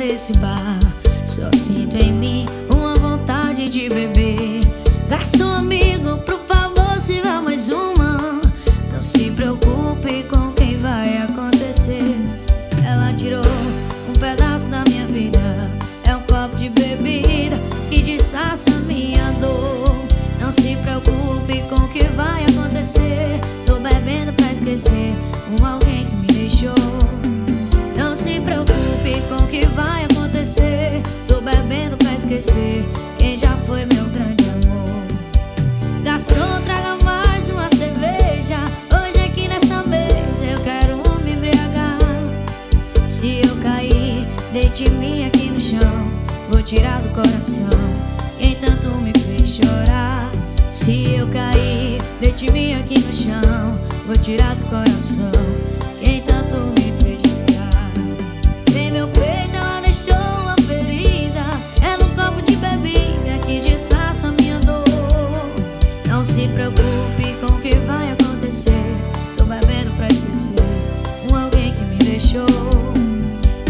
desse bar. Só sinto em mim uma vontade de beber. Garçom amigo, por favor, sirva mais uma. Não se preocupe com o que vai acontecer. Ela tirou um pedaço da minha vida. É um copo de bebida que disfarça minha dor. Não se preocupe com o que vai acontecer. Tô bebendo pra esquecer um alguém que me deixou. Não se preocupe esquecer quem já foi meu grande amor. Garçom, traga mais uma cerveja. Hoje aqui nessa mesa eu quero me embriagar. Se eu cair, deite mim aqui no chão. Vou tirar do coração quem tanto me fez chorar. Se eu cair, deite mim aqui no chão. Vou tirar do coração preocupe com o que vai acontecer. Tô bebendo pra esquecer um alguém que me deixou.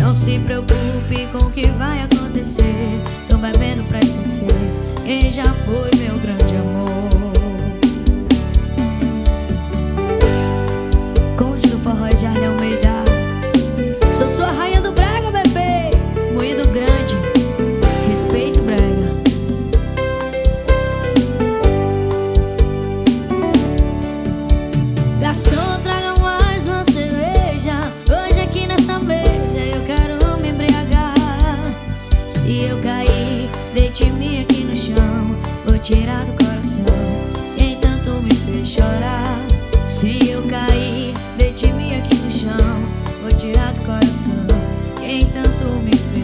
Não se preocupe com o que vai acontecer. Tô bebendo pra esquecer quem já foi meu grande amor.